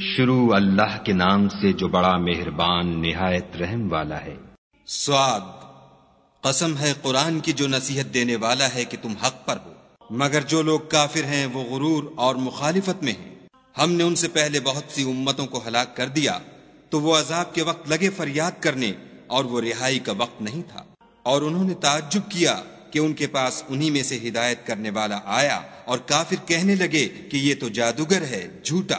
شروع اللہ کے نام سے جو بڑا مہربان نہایت رحم والا ہے۔ سواد، قسم ہے قرآن کی جو نصیحت دینے والا ہے کہ تم حق پر ہو۔ مگر جو لوگ کافر ہیں وہ غرور اور مخالفت میں ہیں۔ ہم نے ان سے پہلے بہت سی امتوں کو ہلاک کر دیا، تو وہ عذاب کے وقت لگے فریاد کرنے اور وہ رہائی کا وقت نہیں تھا۔ اور انہوں نے تعجب کیا کہ ان کے پاس انہی میں سے ہدایت کرنے والا آیا اور کافر کہنے لگے کہ یہ تو جادوگر ہے، جھوٹا۔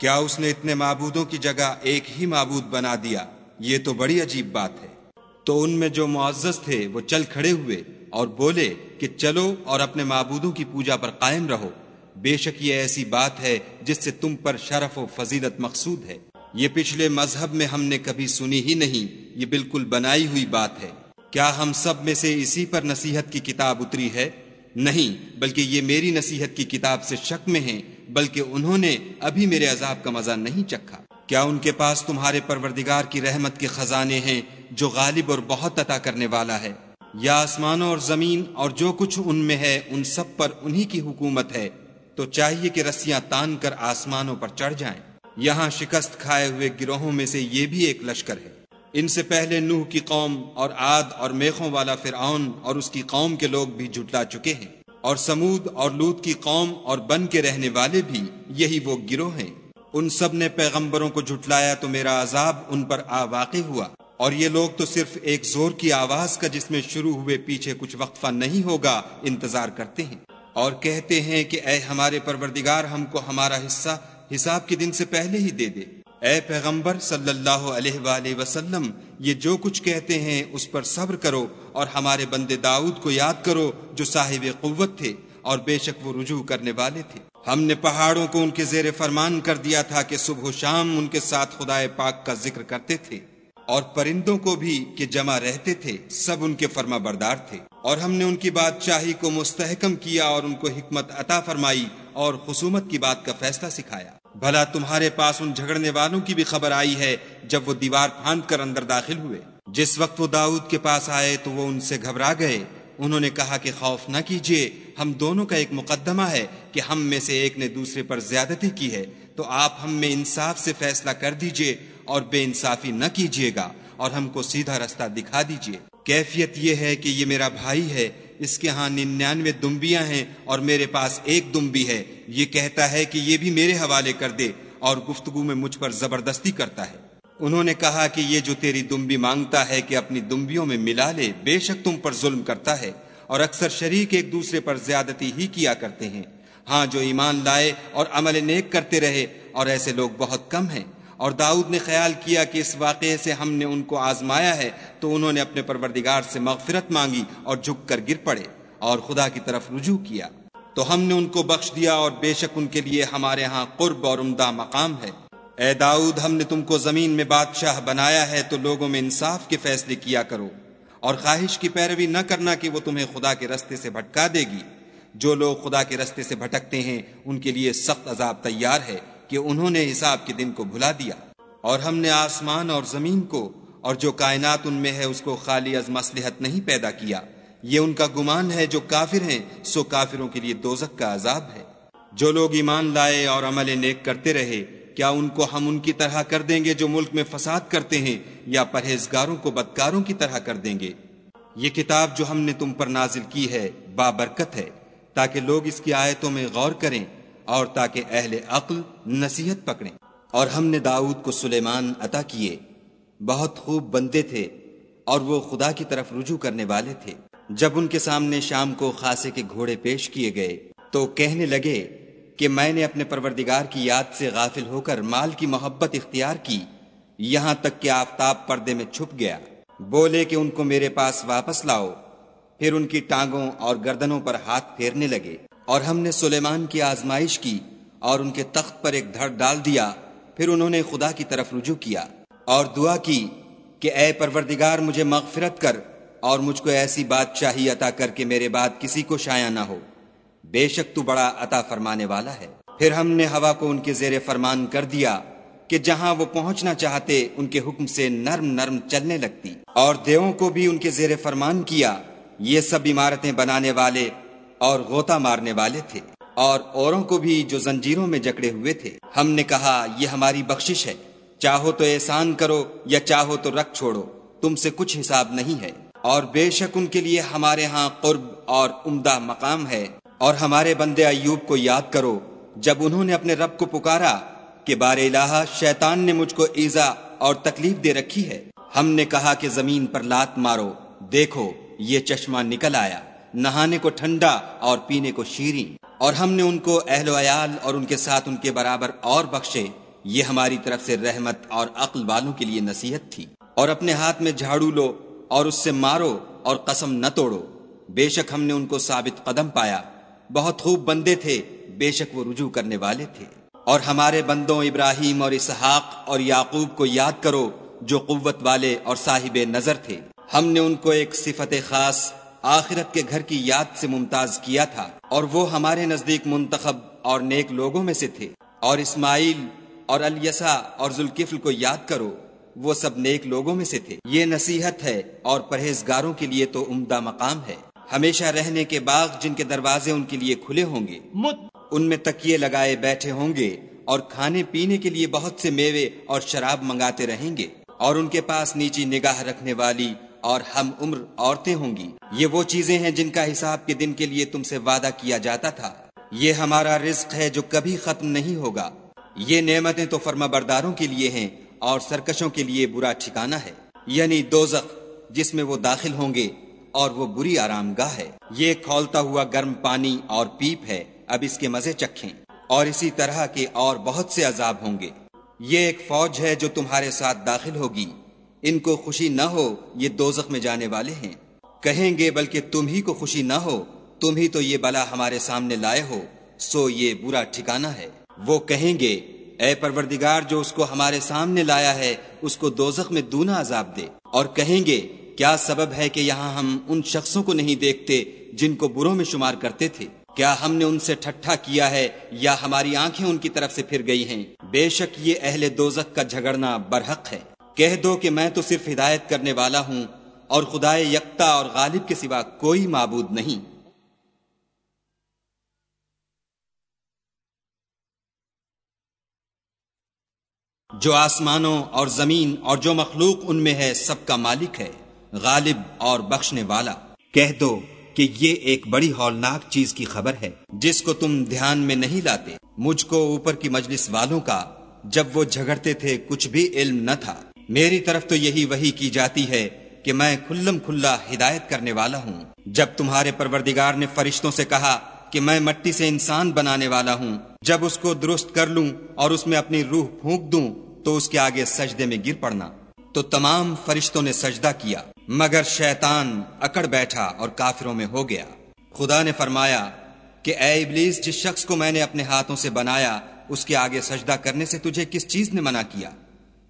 کیا اس نے اتنے معبودوں کی جگہ ایک ہی معبود بنا دیا؟ یہ تو بڑی عجیب بات ہے۔ تو ان میں جو معزز تھے، وہ چل کھڑے ہوئے اور بولے کہ چلو اور اپنے معبودوں کی پوجا پر قائم رہو۔ بے شک یہ ایسی بات ہے جس سے تم پر شرف و فضیلت مقصود ہے۔ یہ پچھلے مذہب میں ہم نے کبھی سنی ہی نہیں، یہ بالکل بنائی ہوئی بات ہے۔ کیا ہم سب میں سے اسی پر نصیحت کی کتاب اتری ہے؟ نہیں، بلکہ یہ میری نصیحت کی کتاب سے شک میں ہیں۔ بلکہ انہوں نے ابھی میرے عذاب کا مزہ نہیں چکھا۔ کیا ان کے پاس تمہارے پروردگار کی رحمت کے خزانے ہیں جو غالب اور بہت عطا کرنے والا ہے؟ یا آسمانوں اور زمین اور جو کچھ ان میں ہے، ان سب پر انہی کی حکومت ہے۔ تو چاہیے کہ رسیاں تان کر آسمانوں پر چڑھ جائیں۔ یہاں شکست کھائے ہوئے گروہوں میں سے یہ بھی ایک لشکر ہے۔ ان سے پہلے نوح کی قوم اور آد اور میخوں والا فرعون اور اس کی قوم کے لوگ بھی جھٹلا چکے ہیں۔ اور سمود اور لوت کی قوم اور بن کے رہنے والے بھی یہی وہ گروہ ہیں۔ ان سب نے پیغمبروں کو جھٹلایا تو میرا عذاب ان پر آ واقع ہوا۔ اور یہ لوگ تو صرف ایک زور کی آواز کا جس میں شروع ہوئے پیچھے کچھ وقفہ نہیں ہوگا انتظار کرتے ہیں۔ اور کہتے ہیں کہ اے ہمارے پروردگار ہم کو ہمارا حصہ حساب کے دن سے پہلے ہی دے دے۔ اے پیغمبر صلی اللہ علیہ وآلہ وسلم، یہ جو کچھ کہتے ہیں، اس پر صبر کرو اور ہمارے بندے داؤد کو یاد کرو جو صاحب قوت تھے اور بے شک وہ رجوع کرنے والے تھے۔ ہم نے پہاڑوں کو ان کے زیر فرمان کر دیا تھا کہ صبح و شام ان کے ساتھ خدا پاک کا ذکر کرتے تھے اور پرندوں کو بھی کہ جمع رہتے تھے، سب ان کے فرما بردار تھے۔ اور ہم نے ان کی بادشاہی کو مستحکم کیا اور ان کو حکمت عطا فرمائی اور خصومت کی بات کا فیصلہ سکھایا۔ بھلا تمہارے پاس ان جھگڑنے والوں کی بھی خبر آئی ہے جب وہ دیوار پھاند کر اندر داخل ہوئے۔ جس وقت وہ داؤد کے پاس آئے تو وہ ان سے گھبرا گئے۔ انہوں نے کہا کہ خوف نہ کیجیے ہم دونوں کا ایک مقدمہ ہے کہ ہم میں سے ایک نے دوسرے پر زیادتی کی ہے۔ تو آپ ہم میں انصاف سے فیصلہ کر دیجیے اور بے انصافی نہ کیجیے گا اور ہم کو سیدھا رستہ دکھا دیجیے کیفیت یہ ہے کہ یہ میرا بھائی ہے۔ اس کے ہاں ننانوے دمبیاں ہیں اور میرے پاس ایک دمبی ہے۔ یہ کہتا ہے کہ یہ بھی میرے حوالے کر دے اور گفتگو میں مجھ پر زبردستی کرتا ہے۔ انہوں نے کہا کہ یہ جو تیری دمبی مانگتا ہے کہ اپنی دمبیوں میں ملا لے، بے شک تم پر ظلم کرتا ہے اور اکثر شریک ایک دوسرے پر زیادتی ہی کیا کرتے ہیں۔ ہاں جو ایمان لائے اور عمل نیک کرتے رہے اور ایسے لوگ بہت کم ہیں۔ اور داؤد نے خیال کیا کہ اس واقعے سے ہم نے ان کو آزمایا ہے، تو انہوں نے اپنے پروردگار سے مغفرت مانگی اور جھک کر گر پڑے اور خدا کی طرف رجوع کیا۔ تو ہم نے ان کو بخش دیا اور بے شک ان کے لیے ہمارے ہاں قرب اور عمدہ مقام ہے۔ اے داؤد، ہم نے تم کو زمین میں بادشاہ بنایا ہے، تو لوگوں میں انصاف کے فیصلے کیا کرو۔ اور خواہش کی پیروی نہ کرنا کہ وہ تمہیں خدا کے رستے سے بھٹکا دے گی۔ جو لوگ خدا کے رستے سے بھٹکتے ہیں، ان کے لیے سخت عذاب تیار ہے۔ کہ انہوں نے حساب کے دن کو بھلا دیا اور ہم نے آسمان اور زمین کو اور جو کائنات ان میں ہے اس کو خالی از مسلحت نہیں پیدا کیا۔ یہ ان کا گمان ہے جو کافر ہیں، سو کافروں کے لیے دوزک کا عذاب ہے۔ جو لوگ ایمان لائے اور عمل نیک کرتے رہے، کیا ان کو ہم ان کی طرح کر دیں گے جو ملک میں فساد کرتے ہیں، یا پرہیزگاروں کو بدکاروں کی طرح کر دیں گے؟ یہ کتاب جو ہم نے تم پر نازل کی ہے بابرکت ہے، تاکہ لوگ اس کی آیتوں میں غور کریں۔ اور تاکہ اہل عقل نصیحت پکڑیں۔ اور ہم نے داؤد کو سلیمان عطا کیے۔ بہت خوب بندے تھے اور وہ خدا کی طرف رجوع کرنے والے تھے۔ جب ان کے سامنے شام کو خاصے کے گھوڑے پیش کیے گئے تو کہنے لگے کہ میں نے اپنے پروردگار کی یاد سے غافل ہو کر مال کی محبت اختیار کی۔ یہاں تک کہ آفتاب پردے میں چھپ گیا۔ بولے کہ ان کو میرے پاس واپس لاؤ۔ پھر ان کی ٹانگوں اور گردنوں پر ہاتھ پھیرنے لگے۔ اور ہم نے سلیمان کی آزمائش کی اور ان کے تخت پر ایک دھڑ ڈال دیا، پھر انہوں نے خدا کی طرف رجوع کیا اور دعا کی کہ اے پروردگار، مجھے مغفرت کر اور مجھ کو ایسی بات چاہی عطا کر کے میرے بعد کسی کو شایا نہ ہو۔ بے شک تو بڑا عطا فرمانے والا ہے۔ پھر ہم نے ہوا کو ان کے زیر فرمان کر دیا کہ جہاں وہ پہنچنا چاہتے، ان کے حکم سے نرم نرم چلنے لگتی۔ اور دیووں کو بھی ان کے زیر فرمان کیا، یہ سب عمارتیں بنانے والے اور غوطہ مارنے والے تھے اور اوروں کو بھی جو زنجیروں میں جکڑے ہوئے تھے۔ ہم نے کہا، یہ ہماری بخشش ہے۔ چاہو تو احسان کرو یا چاہو تو رکھ چھوڑو، تم سے کچھ حساب نہیں ہے۔ اور بے شک ان کے لیے ہمارے ہاں قرب اور عمدہ مقام ہے۔ اور ہمارے بندے ایوب کو یاد کرو، جب انہوں نے اپنے رب کو پکارا کہ بار الہ شیطان نے مجھ کو ایزا اور تکلیف دے رکھی ہے، ہم نے کہا کہ زمین پر لات مارو، دیکھو، یہ چشمہ نکل آیا۔ نہانے کو ٹھنڈا اور پینے کو شیریں۔ اور ہم نے ان کو اہل و عیال اور ان کے ساتھ ان کے برابر اور بخشے۔ یہ ہماری طرف سے رحمت اور عقل والوں کے لیے نصیحت تھی۔ اور اپنے ہاتھ میں جھاڑو لو اور اس سے مارو اور قسم نہ توڑو۔ بے شک ہم نے ان کو ثابت قدم پایا۔ بہت خوب بندے تھے، بے شک وہ رجوع کرنے والے تھے۔ اور ہمارے بندوں ابراہیم اور اسحاق اور یعقوب کو یاد کرو جو قوت والے اور صاحب نظر تھے۔ ہم نے ان کو ایک صفت خاص آخرت کے گھر کی یاد سے ممتاز کیا تھا اور وہ ہمارے نزدیک منتخب اور نیک لوگوں میں سے تھے۔ اور اسماعیل اور الیسا اور ذوالکفل کو یاد کرو وہ سب نیک لوگوں میں سے تھے۔ یہ نصیحت ہے اور پرہیزگاروں کے لیے تو عمدہ مقام ہے۔ ہمیشہ رہنے کے باغ جن کے دروازے ان کے لیے کھلے ہوں گے ان میں تکیے لگائے بیٹھے ہوں گے اور کھانے پینے کے لیے بہت سے میوے اور شراب منگاتے رہیں گے۔ اور ان کے پاس نیچی نگاہ رکھنے والی اور ہم عمر عورتیں ہوں گی۔ یہ وہ چیزیں ہیں جن کا حساب کے دن کے لیے تم سے وعدہ کیا جاتا تھا۔ یہ ہمارا رزق ہے جو کبھی ختم نہیں ہوگا۔ یہ نعمتیں تو فرما برداروں کے لیے ہیں اور سرکشوں کے لیے برا ٹھکانہ ہے۔ یعنی دوزخ، جس میں وہ داخل ہوں گے اور وہ بری آرام گاہ ہے۔ یہ کھولتا ہوا گرم پانی اور پیپ ہے۔ اب اس کے مزے چکھیں۔ اور اسی طرح کے اور بہت سے عذاب ہوں گے۔ یہ ایک فوج ہے جو تمہارے ساتھ داخل ہوگی۔ ان کو خوشی نہ ہو، یہ دوزخ میں جانے والے ہیں۔ کہیں گے، بلکہ تم ہی کو خوشی نہ ہو، تم ہی تو یہ بلا ہمارے سامنے لائے ہو، سو یہ برا ٹھکانہ ہے۔ وہ کہیں گے، اے پروردگار، جو اس کو ہمارے سامنے لایا ہے، اس کو دوزخ میں دونا عذاب دے۔ اور کہیں گے، کیا سبب ہے کہ یہاں ہم ان شخصوں کو نہیں دیکھتے جن کو بروں میں شمار کرتے تھے؟ کیا ہم نے ان سے ٹھٹھا کیا ہے یا ہماری آنکھیں ان کی طرف سے پھر گئی ہیں؟ بے شک یہ اہل دوزک کا جھگڑنا برحق ہے۔ کہہ دو کہ میں تو صرف ہدایت کرنے والا ہوں اور خدا یکتا اور غالب کے سوا کوئی معبود نہیں۔ جو آسمانوں اور زمین اور جو مخلوق ان میں ہے سب کا مالک ہے، غالب اور بخشنے والا۔ کہہ دو کہ یہ ایک بڑی ہولناک چیز کی خبر ہے، جس کو تم دھیان میں نہیں لاتے۔ مجھ کو اوپر کی مجلس والوں کا جب وہ جھگڑتے تھے، کچھ بھی علم نہ تھا۔ میری طرف تو یہی وہی کی جاتی ہے کہ میں کھلم کھلا ہدایت کرنے والا ہوں۔ جب تمہارے پروردگار نے فرشتوں سے کہا کہ میں مٹی سے انسان بنانے والا ہوں، جب اس کو درست کر لوں اور اس میں اپنی روح پھونک دوں، تو اس کے آگے سجدے میں گر پڑنا۔ تو تمام فرشتوں نے سجدہ کیا، مگر شیطان اکڑ بیٹھا اور کافروں میں ہو گیا۔ خدا نے فرمایا کہ اے ابلیس، جس شخص کو میں نے اپنے ہاتھوں سے بنایا، اس کے آگے سجدہ کرنے سے تجھے کس چیز نے منع کیا؟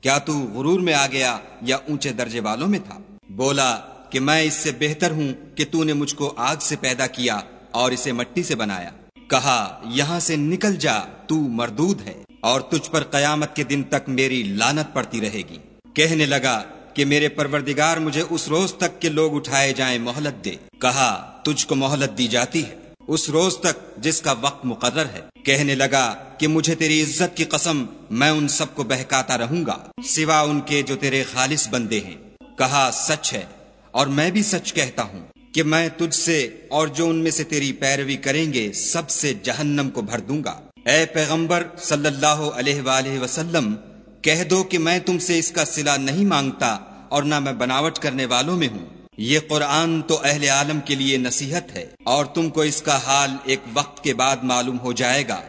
کیا تو غرور میں آ گیا یا اونچے درجے والوں میں تھا؟ بولا کہ میں اس سے بہتر ہوں کہ تو نے مجھ کو آگ سے پیدا کیا اور اسے مٹی سے بنایا۔ کہا، یہاں سے نکل جا، تو مردود ہے اور تجھ پر قیامت کے دن تک میری لانت پڑتی رہے گی۔ کہنے لگا کہ میرے پروردگار مجھے اس روز تک کے لوگ اٹھائے جائیں مہلت دے۔ کہا، تجھ کو مہلت دی جاتی ہے۔ اس روز تک جس کا وقت مقرر ہے۔ کہنے لگا کہ مجھے تیری عزت کی قسم میں ان سب کو بہکاتا رہوں گا، سوا ان کے جو تیرے خالص بندے ہیں۔ کہا، سچ ہے۔ اور میں بھی سچ کہتا ہوں کہ میں تجھ سے اور جو ان میں سے تیری پیروی کریں گے، سب سے جہنم کو بھر دوں گا۔ اے پیغمبر صلی اللہ علیہ وآلہ وسلم، کہہ دو کہ میں تم سے اس کا صلہ نہیں مانگتا اور نہ میں بناوٹ کرنے والوں میں ہوں۔ یہ قرآن تو اہل عالم کے لیے نصیحت ہے اور تم کو اس کا حال ایک وقت کے بعد معلوم ہو جائے گا۔